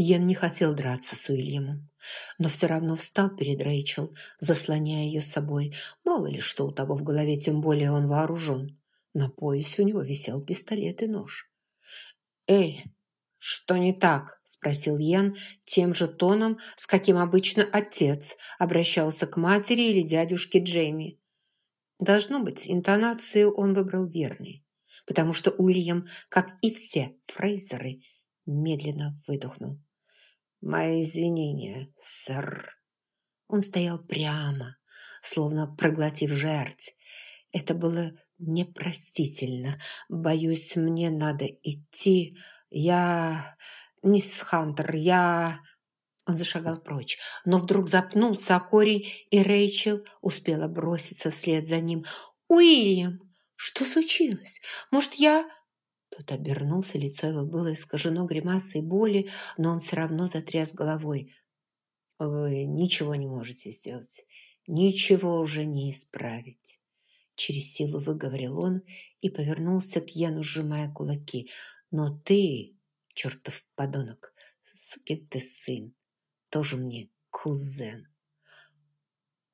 Йен не хотел драться с Уильямом, но все равно встал перед Рэйчел, заслоняя ее собой. Мало ли что у того в голове, тем более он вооружен. На поясе у него висел пистолет и нож. «Эй, что не так?» – спросил Йен тем же тоном, с каким обычно отец обращался к матери или дядюшке Джейми. Должно быть, интонацию он выбрал верной, потому что Уильям, как и все Фрейзеры, медленно выдохнул. «Мои извинения, сэр». Он стоял прямо, словно проглотив жерть. Это было непростительно. Боюсь, мне надо идти. Я... Мисс Хантер, я... Он зашагал прочь, но вдруг запнулся о корень, и Рэйчел успела броситься вслед за ним. «Уильям, что случилось? Может, я...» Тот обернулся, лицо его было искажено гримасой боли, но он все равно затряс головой. «Вы ничего не можете сделать, ничего уже не исправить». Через силу выговорил он и повернулся к Яну, сжимая кулаки. «Но ты, чертов подонок, сукин ты сын, тоже мне кузен».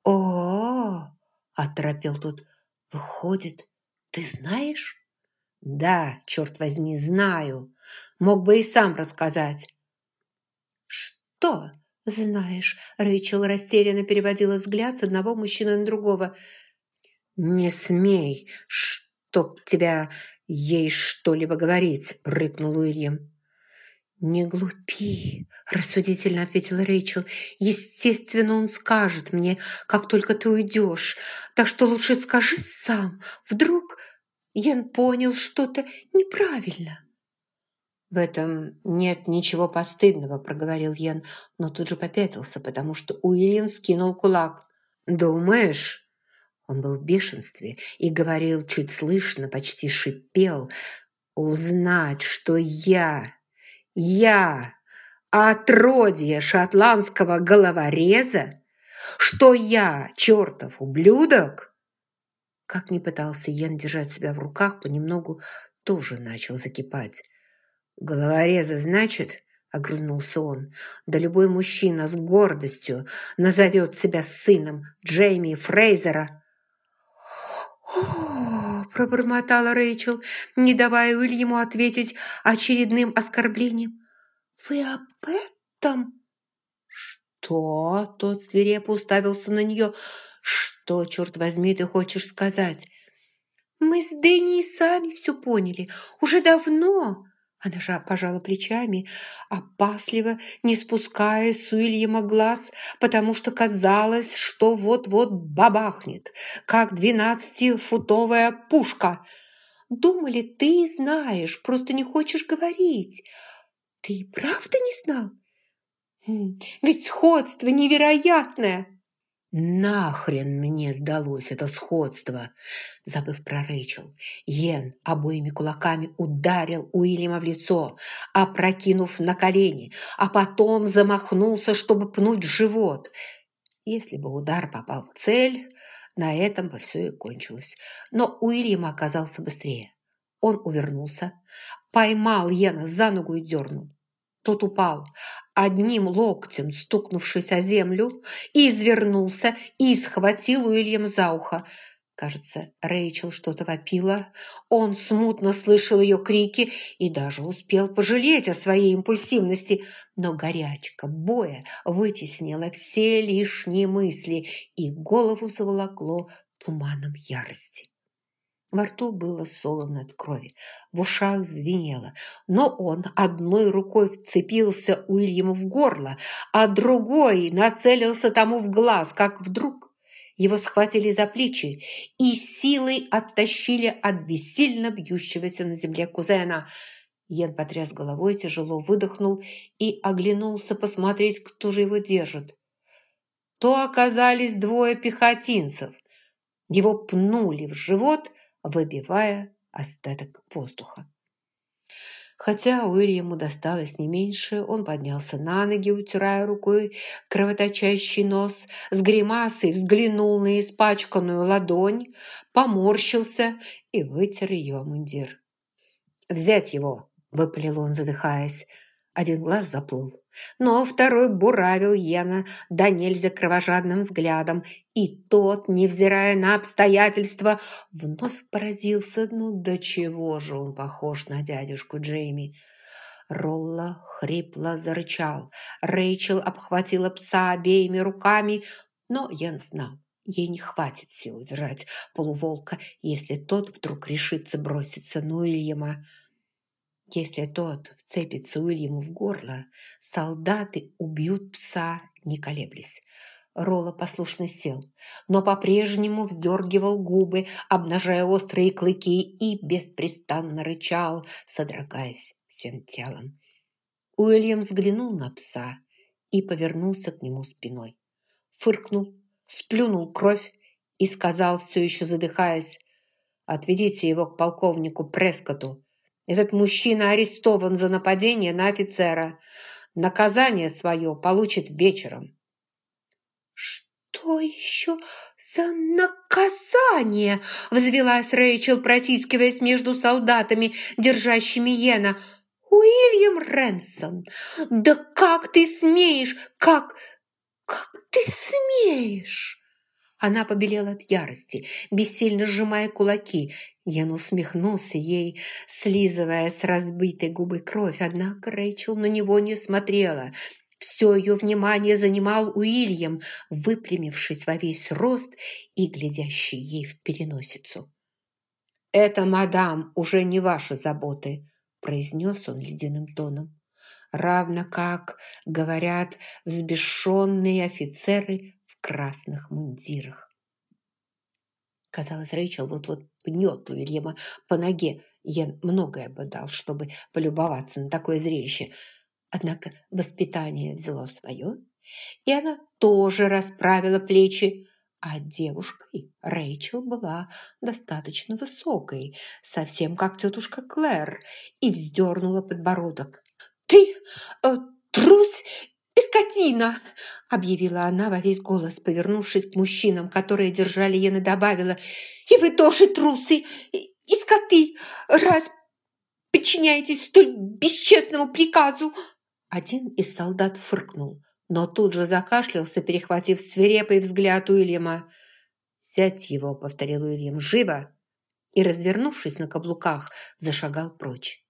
«О-о-о!» – оторопел тот. «Выходит, ты знаешь?» «Да, черт возьми, знаю. Мог бы и сам рассказать». «Что знаешь?» Рэйчел растерянно переводила взгляд с одного мужчины на другого. «Не смей, чтоб тебя ей что-либо говорить!» – рыкнул Уильям. «Не глупи», – рассудительно ответила Рэйчел. «Естественно, он скажет мне, как только ты уйдешь. Так что лучше скажи сам. Вдруг Ян понял что-то неправильно. «В этом нет ничего постыдного», – проговорил Ян, но тут же попятился, потому что Уильям скинул кулак. «Думаешь?» Он был в бешенстве и говорил чуть слышно, почти шипел. «Узнать, что я, я, отродье шотландского головореза, что я, чертов ублюдок!» Как ни пытался Йен держать себя в руках, понемногу тоже начал закипать. «Головореза, значит?» – огрызнулся он. «Да любой мужчина с гордостью назовет себя сыном Джейми Фрейзера». Пробормотала Рэйчел, не давая Уильяму ответить очередным оскорблением. «Вы об этом?» «Что?» – тот свирепо уставился на нее – «Что, черт возьми, ты хочешь сказать?» «Мы с Дэнни сами все поняли. Уже давно!» Она же пожала плечами, опасливо, не спуская с Уильяма глаз, потому что казалось, что вот-вот бабахнет, как двенадцатифутовая пушка. «Думали, ты знаешь, просто не хочешь говорить. Ты правда не знал? Хм, ведь сходство невероятное!» Нахрен мне сдалось это сходство. Забыв про Рэйчел, Йен обоими кулаками ударил Уильяма в лицо, опрокинув на колени, а потом замахнулся, чтобы пнуть в живот. Если бы удар попал в цель, на этом бы все и кончилось. Но Уильям оказался быстрее. Он увернулся, поймал Йена за ногу и дернул. Тот упал, одним локтем стукнувшись о землю, извернулся и схватил Уильям за ухо. Кажется, Рэйчел что-то вопила. Он смутно слышал ее крики и даже успел пожалеть о своей импульсивности. Но горячка боя вытеснила все лишние мысли, и голову заволокло туманом ярости. Во рту было солоно от крови, в ушах звенело, но он одной рукой вцепился Уильяму в горло, а другой нацелился тому в глаз, как вдруг его схватили за плечи и силой оттащили от бессильно бьющегося на земле кузена. Йен потряс головой, тяжело выдохнул и оглянулся посмотреть, кто же его держит. То оказались двое пехотинцев. Его пнули в живот – выбивая остаток воздуха. Хотя Уильяму досталось не меньше, он поднялся на ноги, утирая рукой кровоточащий нос, с гримасой взглянул на испачканную ладонь, поморщился и вытер ее мундир. «Взять его!» – выпалил он, задыхаясь. Один глаз заплыл, но второй буравил Йена да нельзя кровожадным взглядом, и тот, невзирая на обстоятельства, вновь поразился, ну до чего же он похож на дядюшку Джейми. Ролла хрипло зарычал. Рэйчел обхватила пса обеими руками, но Йен знал, ей не хватит сил удержать полуволка, если тот вдруг решится броситься на Уильяма. Если тот вцепится Уильяму в горло, солдаты убьют пса, не колеблясь. Ролла послушно сел, но по-прежнему вздергивал губы, обнажая острые клыки и беспрестанно рычал, содрогаясь всем телом. Уильям взглянул на пса и повернулся к нему спиной. Фыркнул, сплюнул кровь и сказал, все еще задыхаясь, «Отведите его к полковнику Прескоту. Этот мужчина арестован за нападение на офицера. Наказание свое получит вечером». «Что еще за наказание?» – взвелась Рэйчел, протискиваясь между солдатами, держащими Йена. «Уильям Рэнсон, да как ты смеешь? Как... как ты смеешь?» Она побелела от ярости, бессильно сжимая кулаки. Ян усмехнулся ей, слизывая с разбитой губы кровь, однако Рэйчел на него не смотрела. Все ее внимание занимал Уильям, выпрямившись во весь рост и глядящий ей в переносицу. «Это, мадам, уже не ваши заботы», – произнес он ледяным тоном. Равно как, говорят, взбешенные офицеры красных мундирах. Казалось, Рэйчел вот-вот пнет Уильяма по ноге. Йен многое бы дал, чтобы полюбоваться на такое зрелище. Однако воспитание взяло свое, и она тоже расправила плечи. А девушкой Рэйчел была достаточно высокой, совсем как тетушка Клэр, и вздернула подбородок. «Ты э, трус скотина!» – объявила она во весь голос, повернувшись к мужчинам, которые держали Йена, добавила. «И вы тоже трусы и скоты, раз подчиняетесь столь бесчестному приказу!» Один из солдат фыркнул, но тут же закашлялся, перехватив свирепый взгляд Уильяма. «Сядь его!» – повторил Уильям. «Живо!» И, развернувшись на каблуках, зашагал прочь.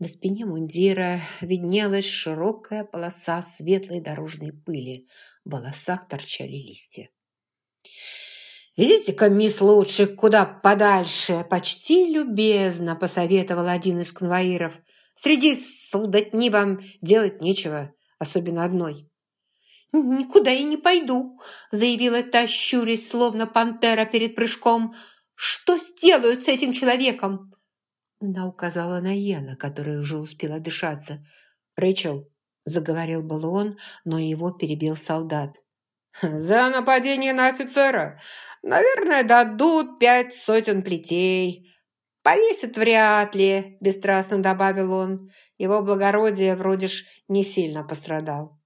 На спине мундира виднелась широкая полоса светлой дорожной пыли. В волосах торчали листья. «Идите-ка, мисс, лучше куда подальше!» Почти любезно посоветовал один из конвоиров. «Среди солдатни вам делать нечего, особенно одной». «Никуда я не пойду», – заявила та, щурясь, словно пантера перед прыжком. «Что сделают с этим человеком?» Она указала на Йена, который уже успел отдышаться. «Рэйчел», – заговорил был он, но его перебил солдат. «За нападение на офицера, наверное, дадут пять сотен плетей. Повесят вряд ли», – бесстрастно добавил он. «Его благородие вроде ж не сильно пострадал».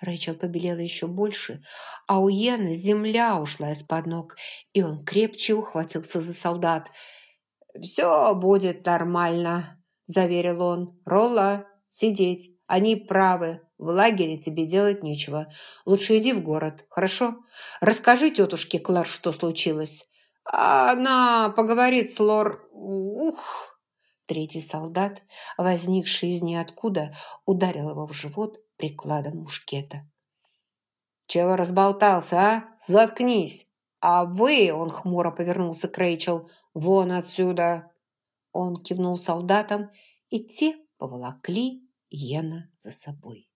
Рэйчел побелела еще больше, а у Йена земля ушла из-под ног, и он крепче ухватился за солдат – «Все будет нормально», – заверил он. «Ролла, сидеть. Они правы. В лагере тебе делать нечего. Лучше иди в город, хорошо? Расскажи тетушке Клар, что случилось. Она поговорит с Лор... Ух!» Третий солдат, возникший из ниоткуда, ударил его в живот прикладом мушкета. «Чего разболтался, а? Заткнись!» «А вы...» – он хмуро повернулся к Рэйчел. «Вон отсюда!» Он кивнул солдатам, и те поволокли Йена за собой.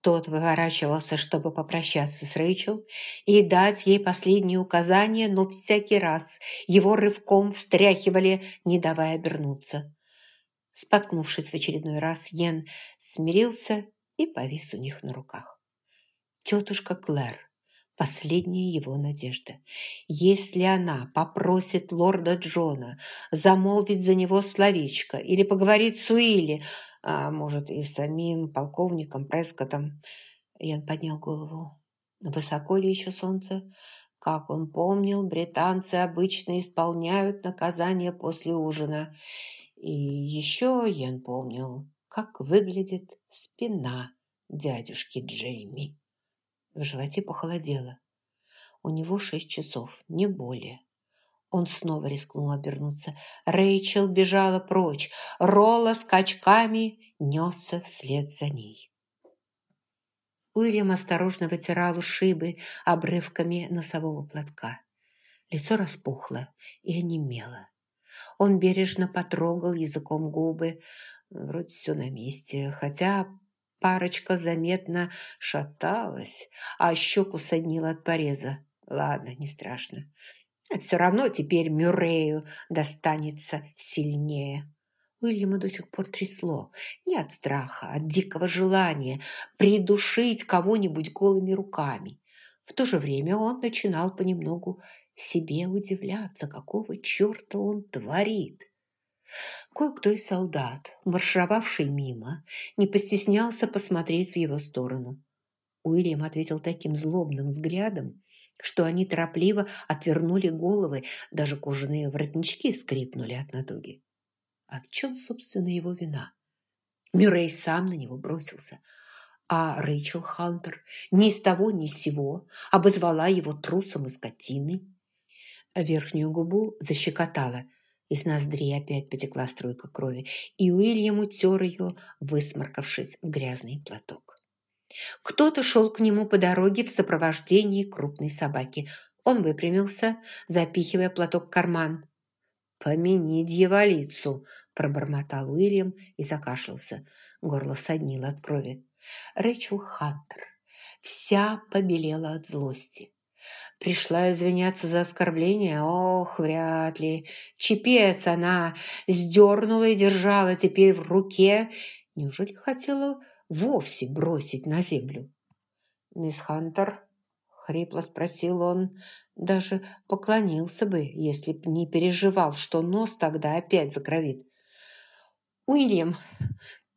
Тот выворачивался, чтобы попрощаться с Рэйчел и дать ей последние указания, но всякий раз его рывком встряхивали, не давая обернуться. Споткнувшись в очередной раз, Йен смирился и повис у них на руках. Тетушка Клэр Последняя его надежда. Если она попросит лорда Джона замолвить за него словечко или поговорить с Уилли, а может и с самим полковником Прескотом, Ян поднял голову. Высоко ли еще солнце? Как он помнил, британцы обычно исполняют наказание после ужина. И еще Ян помнил, как выглядит спина дядюшки Джейми. В животе похолодело. У него шесть часов, не более. Он снова рискнул обернуться. Рэйчел бежала прочь. Ролла скачками несся вслед за ней. Уильям осторожно вытирал ушибы обрывками носового платка. Лицо распухло и онемело. Он бережно потрогал языком губы. Вроде все на месте, хотя парочка заметно шаталась, а щеку соднила от пореза. Ладно, не страшно. Все равно теперь Мюррею достанется сильнее. Уильяма до сих пор трясло. Не от страха, а от дикого желания придушить кого-нибудь голыми руками. В то же время он начинал понемногу себе удивляться, какого черта он творит. Кое-кто из солдат, маршировавший мимо, не постеснялся посмотреть в его сторону. Уильям ответил таким злобным взглядом, что они торопливо отвернули головы, даже кожаные воротнички скрипнули от натуги. А в чем, собственно, его вина? Мюррей сам на него бросился, а Рэйчел Хантер ни с того ни с сего обозвала его трусом и скотиной. Верхнюю губу защекотала, из ноздрей опять потекла струйка крови, и Уильям утер ее, высморкавшись в грязный платок. Кто-то шел к нему по дороге в сопровождении крупной собаки. Он выпрямился, запихивая платок в карман. «Помяни дьяволицу!» – пробормотал Уильям и закашлялся. Горло соднило от крови. Рэйчел Хантер вся побелела от злости. Пришла извиняться за оскорбление? Ох, вряд ли. Чепец она сдернула и держала теперь в руке. Неужели хотела вовсе бросить на землю? «Мисс Хантер?» — хрипло спросил он. Даже поклонился бы, если б не переживал, что нос тогда опять закровит. «Уильям,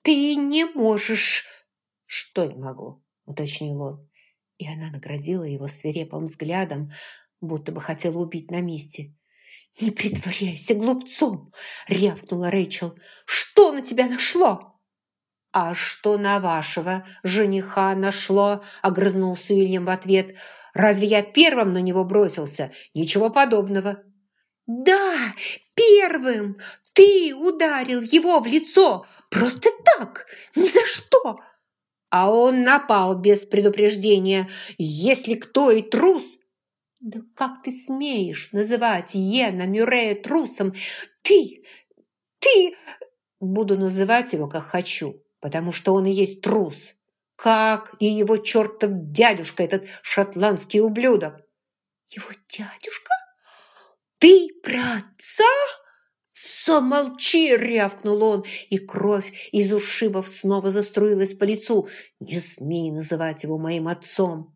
ты не можешь...» «Что не могу?» — уточнил он и она наградила его свирепым взглядом, будто бы хотела убить на месте. «Не притворяйся глупцом!» — рявкнула Рэйчел. «Что на тебя нашло?» «А что на вашего жениха нашло?» — огрызнулся Уильям в ответ. «Разве я первым на него бросился? Ничего подобного». «Да, первым! Ты ударил его в лицо! Просто так! Ни за что!» А он напал без предупреждения. Если кто и трус... Да как ты смеешь называть Йена Мюррея трусом? Ты, ты... Буду называть его, как хочу, потому что он и есть трус. Как и его чертов дядюшка, этот шотландский ублюдок. Его дядюшка? Ты про отца? «Замолчи!» – рявкнул он, и кровь из ушибов снова заструилась по лицу. «Не смей называть его моим отцом!»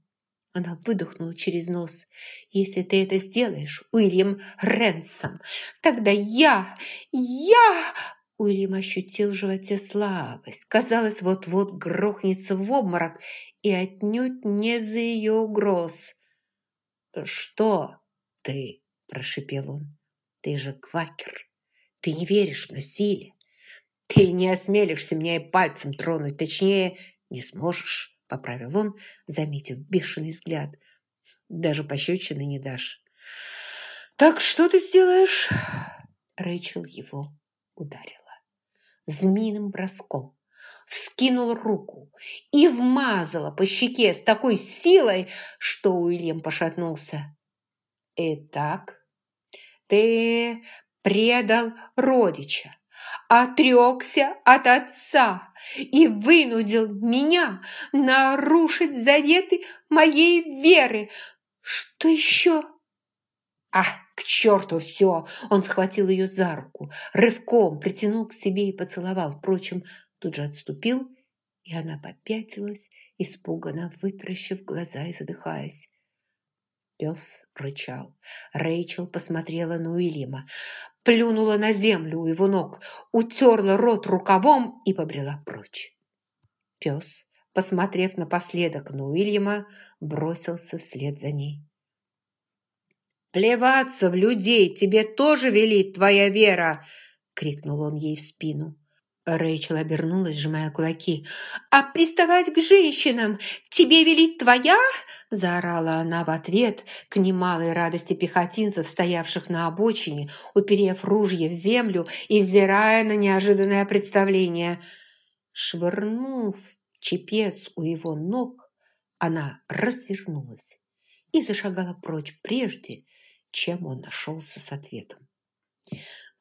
Она выдохнула через нос. «Если ты это сделаешь, Уильям Ренсом, тогда я, я...» Уильям ощутил в животе слабость. Казалось, вот-вот грохнется в обморок и отнюдь не за ее угроз. «Что ты?» – прошипел он. «Ты же квакер!» Ты не веришь в насилие. Ты не осмелишься меня и пальцем тронуть, точнее, не сможешь, поправил он, заметив бешеный взгляд. Даже пощечины не дашь. Так что ты сделаешь? Рэйчел его ударила. Змеиным броском вскинула руку и вмазала по щеке с такой силой, что Уильям пошатнулся. «Итак, ты предал родича, отрекся от отца и вынудил меня нарушить заветы моей веры. Что еще? А, к черту все! Он схватил ее за руку, рывком притянул к себе и поцеловал. Впрочем, тут же отступил, и она попятилась, испуганно вытращив глаза и задыхаясь. Пес рычал. Рэйчел посмотрела на Уильяма плюнула на землю у его ног, утерла рот рукавом и побрела прочь. Пес, посмотрев напоследок на Уильяма, бросился вслед за ней. «Плеваться в людей тебе тоже велит твоя вера!» — крикнул он ей в спину. Рэйчел обернулась, сжимая кулаки. «А приставать к женщинам тебе велит твоя?» Заорала она в ответ к немалой радости пехотинцев, стоявших на обочине, уперев ружье в землю и взирая на неожиданное представление. Швырнув чепец у его ног, она развернулась и зашагала прочь прежде, чем он нашелся с ответом.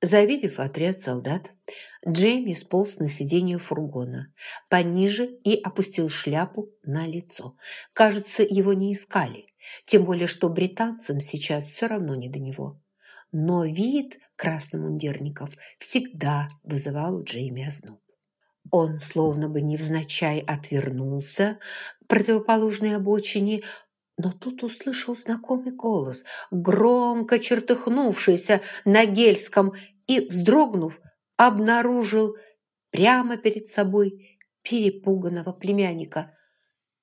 Завидев отряд солдат, Джейми сполз на сиденье фургона, пониже и опустил шляпу на лицо. Кажется, его не искали, тем более, что британцам сейчас все равно не до него. Но вид красномундирников всегда вызывал у Джейми озноб. Он словно бы невзначай отвернулся к противоположной обочине, но тут услышал знакомый голос, громко чертыхнувшийся на гельском, и, вздрогнув, обнаружил прямо перед собой перепуганного племянника.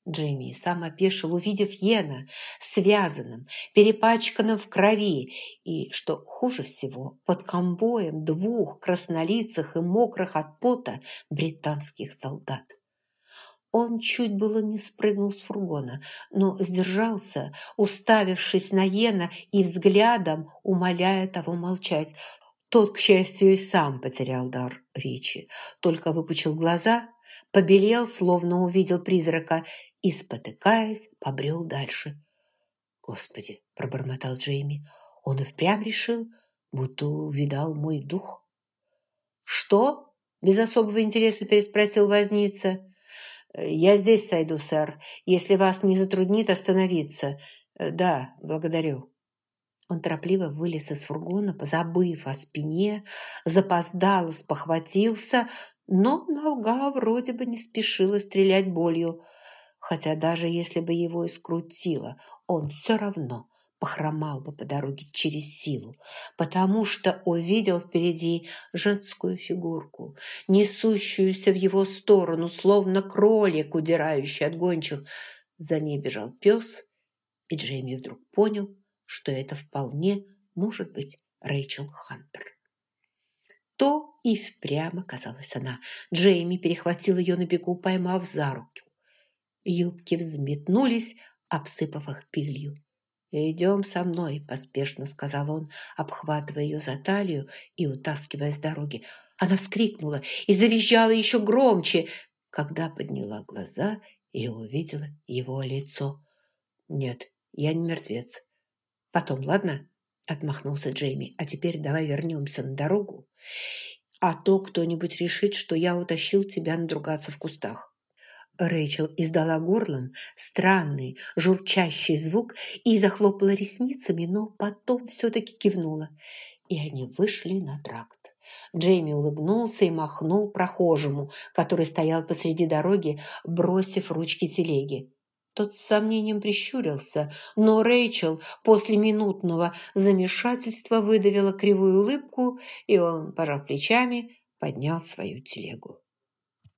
Джейми сам опешил, увидев Йена, связанным, перепачканным в крови и, что хуже всего, под конвоем двух краснолицых и мокрых от пота британских солдат. Он чуть было не спрыгнул с фургона, но сдержался, уставившись на Йена и взглядом умоляя того молчать. Тот, к счастью, и сам потерял дар речи, только выпучил глаза, побелел, словно увидел призрака, и, спотыкаясь, побрел дальше. «Господи!» – пробормотал Джейми. «Он и впрямь решил, будто увидал мой дух». «Что?» – без особого интереса переспросил возница. «Я здесь сойду, сэр, если вас не затруднит остановиться. Да, благодарю». Он торопливо вылез из фургона, позабыв о спине, запоздало, спохватился, но нога вроде бы не спешила стрелять болью. Хотя даже если бы его и скрутило, он все равно похромал бы по дороге через силу, потому что увидел впереди женскую фигурку, несущуюся в его сторону, словно кролик, удирающий от гончих. За ней бежал пес, и Джейми вдруг понял, что это вполне может быть Рэйчел Хантер. То и впрямь оказалась она. Джейми перехватил ее на бегу, поймав за руку. Юбки взметнулись, обсыпав их пылью. «Идем со мной», – поспешно сказал он, обхватывая ее за талию и утаскивая с дороги. Она вскрикнула и завизжала еще громче, когда подняла глаза и увидела его лицо. «Нет, я не мертвец. Потом, ладно?» – отмахнулся Джейми. «А теперь давай вернемся на дорогу, а то кто-нибудь решит, что я утащил тебя надругаться в кустах». Рэйчел издала горлом странный, журчащий звук и захлопала ресницами, но потом все-таки кивнула. И они вышли на тракт. Джейми улыбнулся и махнул прохожему, который стоял посреди дороги, бросив ручки телеги. Тот с сомнением прищурился, но Рэйчел после минутного замешательства выдавила кривую улыбку, и он, пожав плечами, поднял свою телегу.